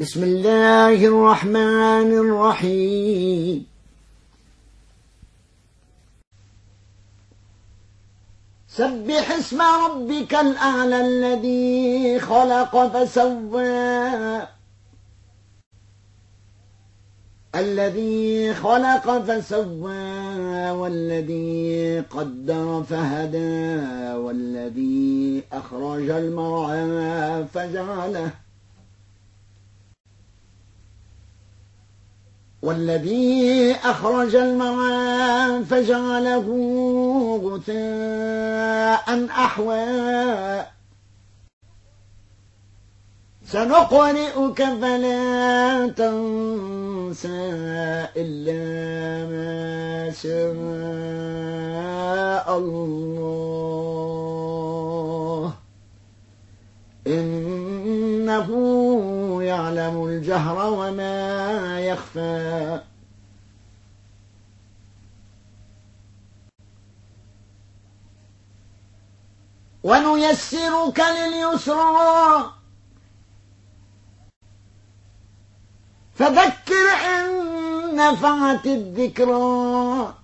بسم الله الرحمن الرحيم. سبح اسم ربك الأعلى الذي خلق فسوى. الذي خلق فسوى والذي قدر فهدى والذي أخرج المرعى فجعله. والذي أخرج المرعى فجعله غثاء أحوى. سنقرئك فلا تنسى إلا ما شاء الله. إنه الجهر وما يخفى. ونيسرك لليسرى فذكر إن نفعت الذكرى.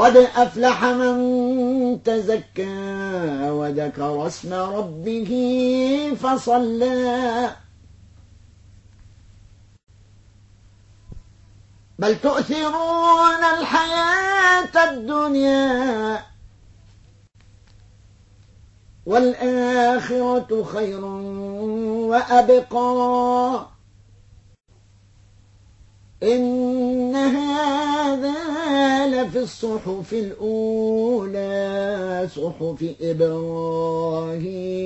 قد أفلح من تزكى وذكر اسم ربه فصلى. بل تؤثرون الحياة الدنيا والآخرة خير وأبقى. إن الصحف الأولى صحف إبراهيم.